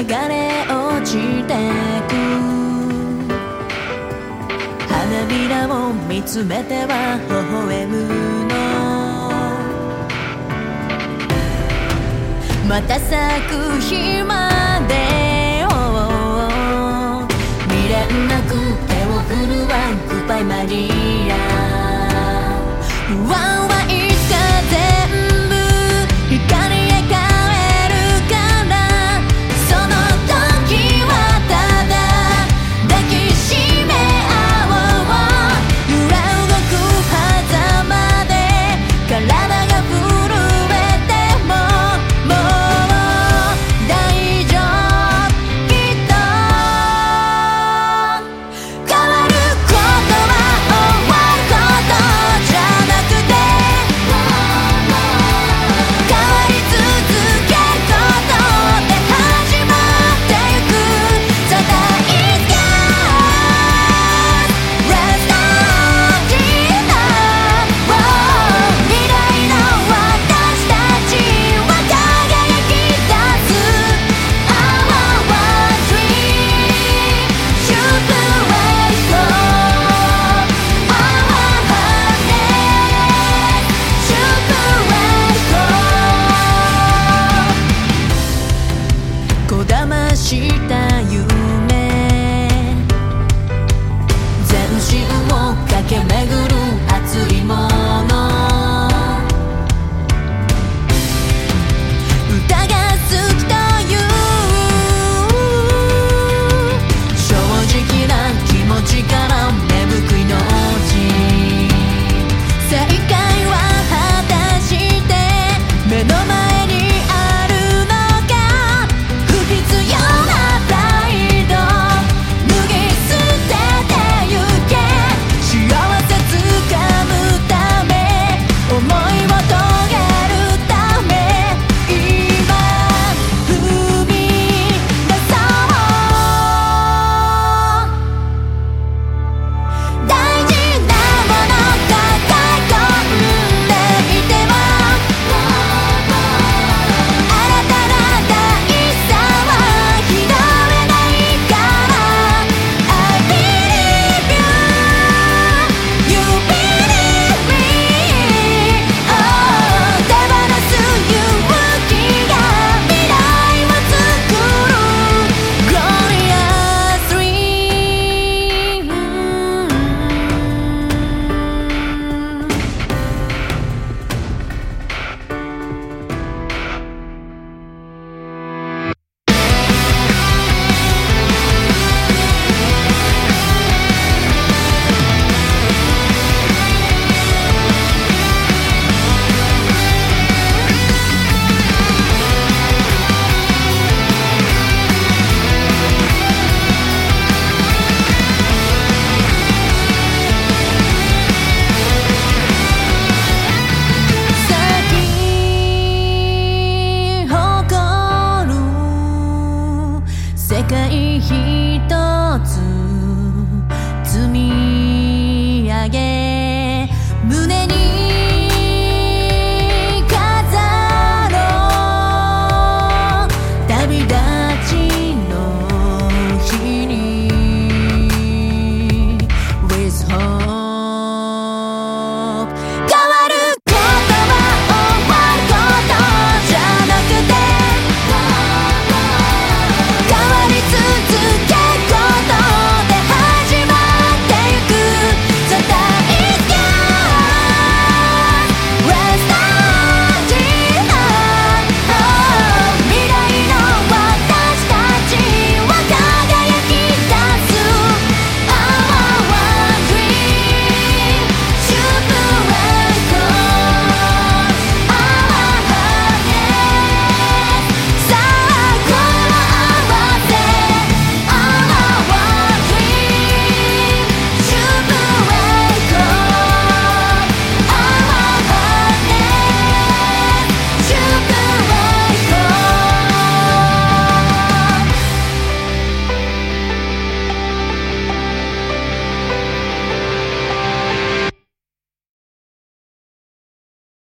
流れ落ちてく。花びらを見つめては微笑むの。また咲く日回一つ積み上げ